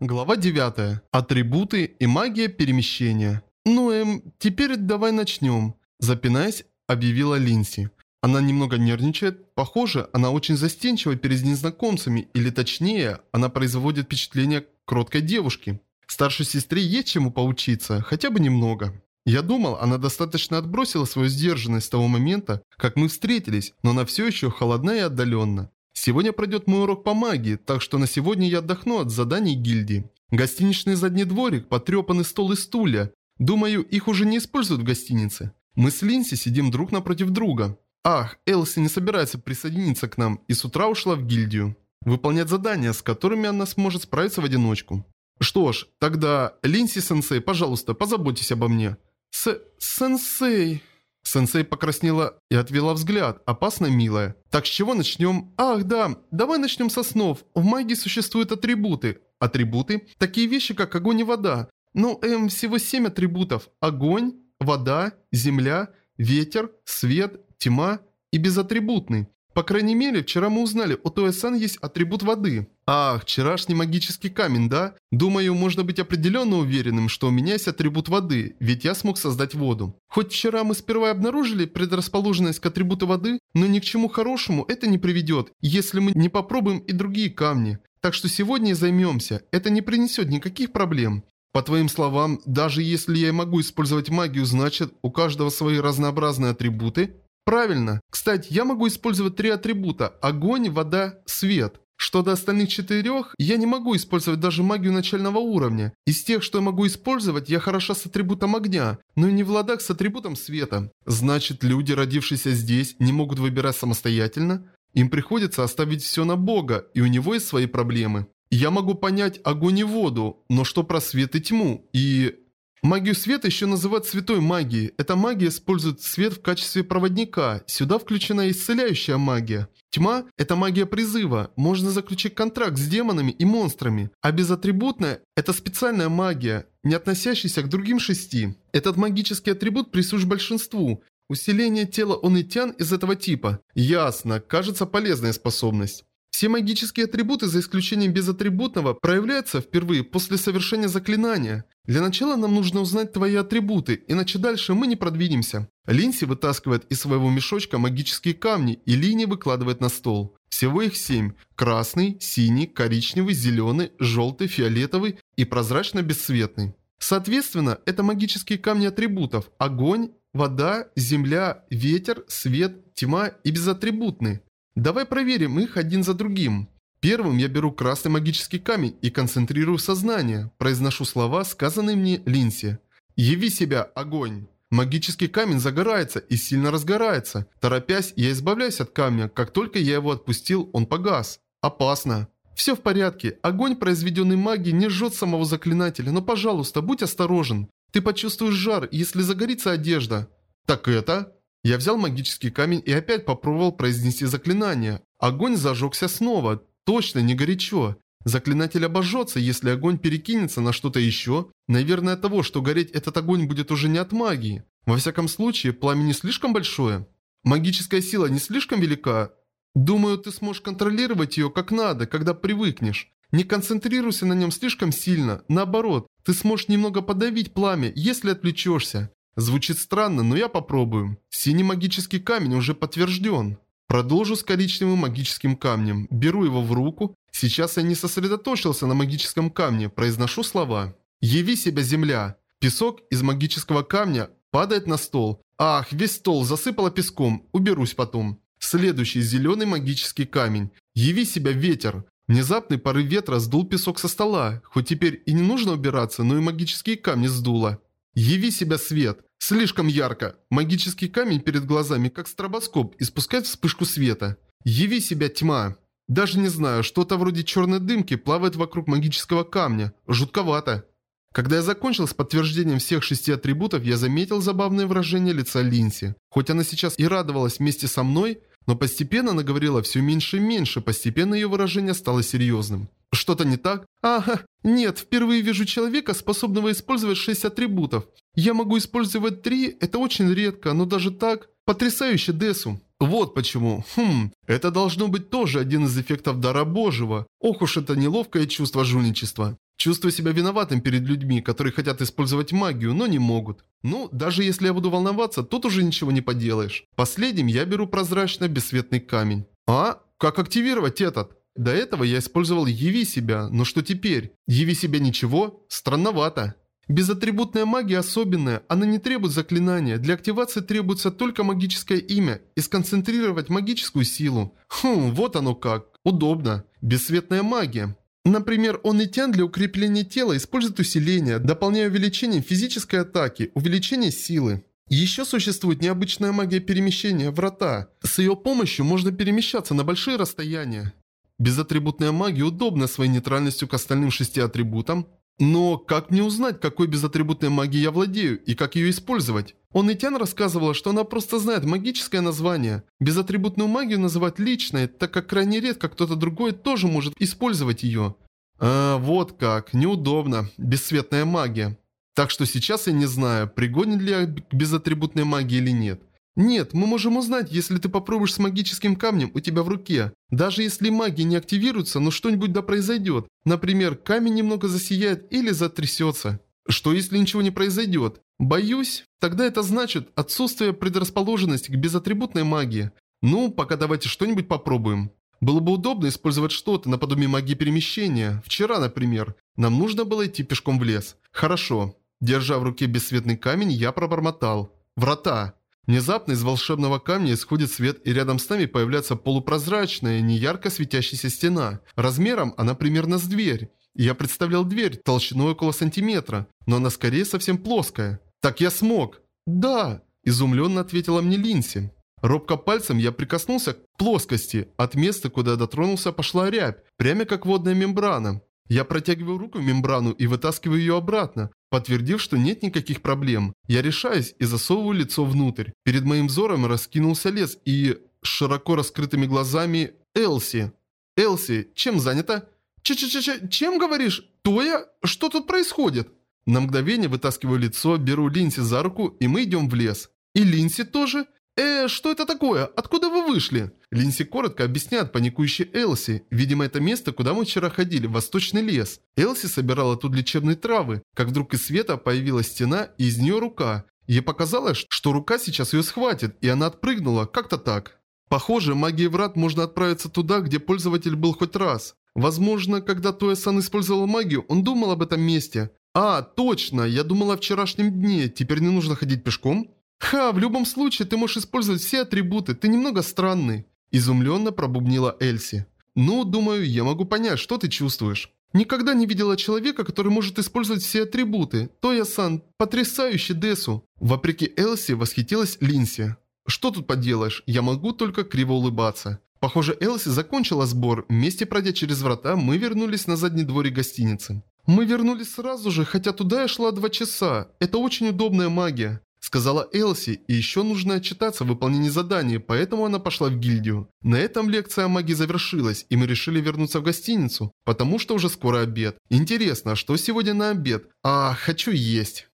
Глава 9. Атрибуты и магия перемещения. «Ну, эм, теперь давай начнем», – запинаясь, объявила Линси. Она немного нервничает. Похоже, она очень застенчива перед незнакомцами, или точнее, она производит впечатление кроткой девушки. Старшей сестре есть чему поучиться, хотя бы немного. Я думал, она достаточно отбросила свою сдержанность с того момента, как мы встретились, но она все еще холодна и отдаленно. Сегодня пройдет мой урок по магии, так что на сегодня я отдохну от заданий гильдии. Гостиничный задний дворик, потрепанный стол и стулья. Думаю, их уже не используют в гостинице. Мы с Линси сидим друг напротив друга. Ах, Элси не собирается присоединиться к нам и с утра ушла в гильдию. Выполнять задания, с которыми она сможет справиться в одиночку. Что ж, тогда, Линси-сенсей, пожалуйста, позаботьтесь обо мне. С... сенсей... Сенсей покраснела и отвела взгляд, опасно милая. Так с чего начнем? Ах, да, давай начнем со снов. В магии существуют атрибуты. Атрибуты? Такие вещи, как огонь и вода. Ну, эм, всего семь атрибутов. Огонь, вода, земля, ветер, свет, тьма и безатрибутный. По крайней мере, вчера мы узнали, у Тоя-сан есть атрибут воды. Ах, вчерашний магический камень, да? Думаю, можно быть определенно уверенным, что у меня есть атрибут воды, ведь я смог создать воду. Хоть вчера мы сперва обнаружили предрасположенность к атрибуту воды, но ни к чему хорошему это не приведет, если мы не попробуем и другие камни. Так что сегодня и займемся, это не принесет никаких проблем. По твоим словам, даже если я могу использовать магию, значит, у каждого свои разнообразные атрибуты? Правильно. Кстати, я могу использовать три атрибута – огонь, вода, свет. Что до остальных четырех, я не могу использовать даже магию начального уровня. Из тех, что я могу использовать, я хороша с атрибутом огня, но и не в ладах с атрибутом света. Значит, люди, родившиеся здесь, не могут выбирать самостоятельно? Им приходится оставить все на Бога, и у него есть свои проблемы. Я могу понять огонь и воду, но что про свет и тьму? И Магию света еще называют святой магией. Эта магия использует свет в качестве проводника. Сюда включена исцеляющая магия. Тьма – это магия призыва. Можно заключить контракт с демонами и монстрами. А безатрибутная – это специальная магия, не относящаяся к другим шести. Этот магический атрибут присущ большинству. Усиление тела онытян из этого типа. Ясно, кажется полезная способность. Все магические атрибуты, за исключением безатрибутного, проявляются впервые после совершения заклинания. Для начала нам нужно узнать твои атрибуты, иначе дальше мы не продвинемся. Линси вытаскивает из своего мешочка магические камни и линии выкладывает на стол. Всего их семь. Красный, синий, коричневый, зеленый, желтый, фиолетовый и прозрачно-бесцветный. Соответственно, это магические камни атрибутов. Огонь, вода, земля, ветер, свет, тьма и безатрибутный. Давай проверим их один за другим. Первым я беру красный магический камень и концентрирую сознание. Произношу слова, сказанные мне Линси. «Яви себя, огонь!» Магический камень загорается и сильно разгорается. Торопясь, я избавляюсь от камня. Как только я его отпустил, он погас. Опасно. Все в порядке. Огонь, произведенный магией, не жжет самого заклинателя. Но, пожалуйста, будь осторожен. Ты почувствуешь жар, если загорится одежда. Так это? Я взял магический камень и опять попробовал произнести заклинание. Огонь зажегся снова. Точно, не горячо. Заклинатель обожжется, если огонь перекинется на что-то еще. Наверное, того, что гореть этот огонь будет уже не от магии. Во всяком случае, пламя не слишком большое. Магическая сила не слишком велика. Думаю, ты сможешь контролировать ее как надо, когда привыкнешь. Не концентрируйся на нем слишком сильно. Наоборот, ты сможешь немного подавить пламя, если отвлечешься. Звучит странно, но я попробую. Синий магический камень уже подтвержден. Продолжу с коричневым магическим камнем. Беру его в руку. Сейчас я не сосредоточился на магическом камне. Произношу слова. «Яви себя, земля!» Песок из магического камня падает на стол. Ах, весь стол засыпало песком. Уберусь потом. Следующий зеленый магический камень. «Яви себя, ветер!» Внезапный порыв ветра сдул песок со стола. Хоть теперь и не нужно убираться, но и магические камни сдуло. «Яви себя, свет!» Слишком ярко. Магический камень перед глазами, как стробоскоп, испускает вспышку света. Яви себя тьма. Даже не знаю, что-то вроде черной дымки плавает вокруг магического камня. Жутковато. Когда я закончил с подтверждением всех шести атрибутов, я заметил забавное выражение лица Линси. Хоть она сейчас и радовалась вместе со мной, но постепенно она говорила все меньше и меньше, постепенно ее выражение стало серьезным. Что-то не так? Ага, нет, впервые вижу человека, способного использовать 6 атрибутов. Я могу использовать 3, это очень редко, но даже так... Потрясающе, Десу. Вот почему. Хм, это должно быть тоже один из эффектов дара Божьего. Ох уж это неловкое чувство жульничества. Чувствую себя виноватым перед людьми, которые хотят использовать магию, но не могут. Ну, даже если я буду волноваться, тут уже ничего не поделаешь. Последним я беру прозрачно бесцветный камень. А? Как активировать этот? До этого я использовал «Яви себя», но что теперь? «Яви себя» ничего? Странновато. Безатрибутная магия особенная, она не требует заклинания. Для активации требуется только магическое имя и сконцентрировать магическую силу. Хм, вот оно как. Удобно. Бесцветная магия. Например, он и тян для укрепления тела использует усиление, дополняя увеличением физической атаки, увеличение силы. Еще существует необычная магия перемещения – врата. С ее помощью можно перемещаться на большие расстояния. Безатрибутная магия удобна своей нейтральностью к остальным шести атрибутам. Но как мне узнать, какой безатрибутной магией я владею и как ее использовать? Он Итян рассказывала, что она просто знает магическое название. Безатрибутную магию называть личной, так как крайне редко кто-то другой тоже может использовать ее. А, вот как. Неудобно. Бесцветная магия. Так что сейчас я не знаю, пригоден ли я к безатрибутной магии или нет. Нет, мы можем узнать, если ты попробуешь с магическим камнем у тебя в руке. Даже если магия не активируется, но что-нибудь да произойдет. Например, камень немного засияет или затрясется. Что если ничего не произойдет? Боюсь, тогда это значит отсутствие предрасположенности к безатрибутной магии. Ну, пока давайте что-нибудь попробуем. Было бы удобно использовать что-то наподобие магии перемещения. Вчера, например. Нам нужно было идти пешком в лес. Хорошо. Держа в руке бесцветный камень, я пробормотал. Врата. Внезапно из волшебного камня исходит свет, и рядом с нами появляется полупрозрачная, неярко светящаяся стена. Размером она примерно с дверь. Я представлял дверь толщиной около сантиметра, но она скорее совсем плоская. «Так я смог!» «Да!» – изумленно ответила мне Линси. Робко пальцем я прикоснулся к плоскости. От места, куда дотронулся, пошла рябь, прямо как водная мембрана. Я протягиваю руку в мембрану и вытаскиваю ее обратно, подтвердив, что нет никаких проблем. Я решаюсь и засовываю лицо внутрь. Перед моим взором раскинулся лес и... с широко раскрытыми глазами Элси. «Элси, чем занята?» «Ч-ч-ч-ч, чем говоришь? Тоя? Что тут происходит?» На мгновение вытаскиваю лицо, беру Линси за руку, и мы идем в лес. «И Линси тоже?» «Э, что это такое? Откуда вы вышли?» Линси коротко объясняет паникующей Элси. Видимо, это место, куда мы вчера ходили, восточный лес. Элси собирала тут лечебные травы, как вдруг из света появилась стена и из нее рука. Ей показалось, что рука сейчас ее схватит, и она отпрыгнула, как-то так. Похоже, магией врат можно отправиться туда, где пользователь был хоть раз. Возможно, когда Тоя-сан использовал магию, он думал об этом месте. А, точно, я думал о вчерашнем дне, теперь не нужно ходить пешком? «Ха, в любом случае ты можешь использовать все атрибуты, ты немного странный», – изумленно пробубнила Эльси. «Ну, думаю, я могу понять, что ты чувствуешь». Никогда не видела человека, который может использовать все атрибуты. Тоя-сан, потрясающий Десу. Вопреки Элси восхитилась Линси. Что тут поделаешь, я могу только криво улыбаться. Похоже, Элси закончила сбор. Вместе пройдя через врата, мы вернулись на задний дворик гостиницы. Мы вернулись сразу же, хотя туда я шла два часа. Это очень удобная магия. Сказала Элси, и еще нужно отчитаться в выполнении задания, поэтому она пошла в гильдию. На этом лекция о магии завершилась, и мы решили вернуться в гостиницу, потому что уже скоро обед. Интересно, а что сегодня на обед? А, хочу есть.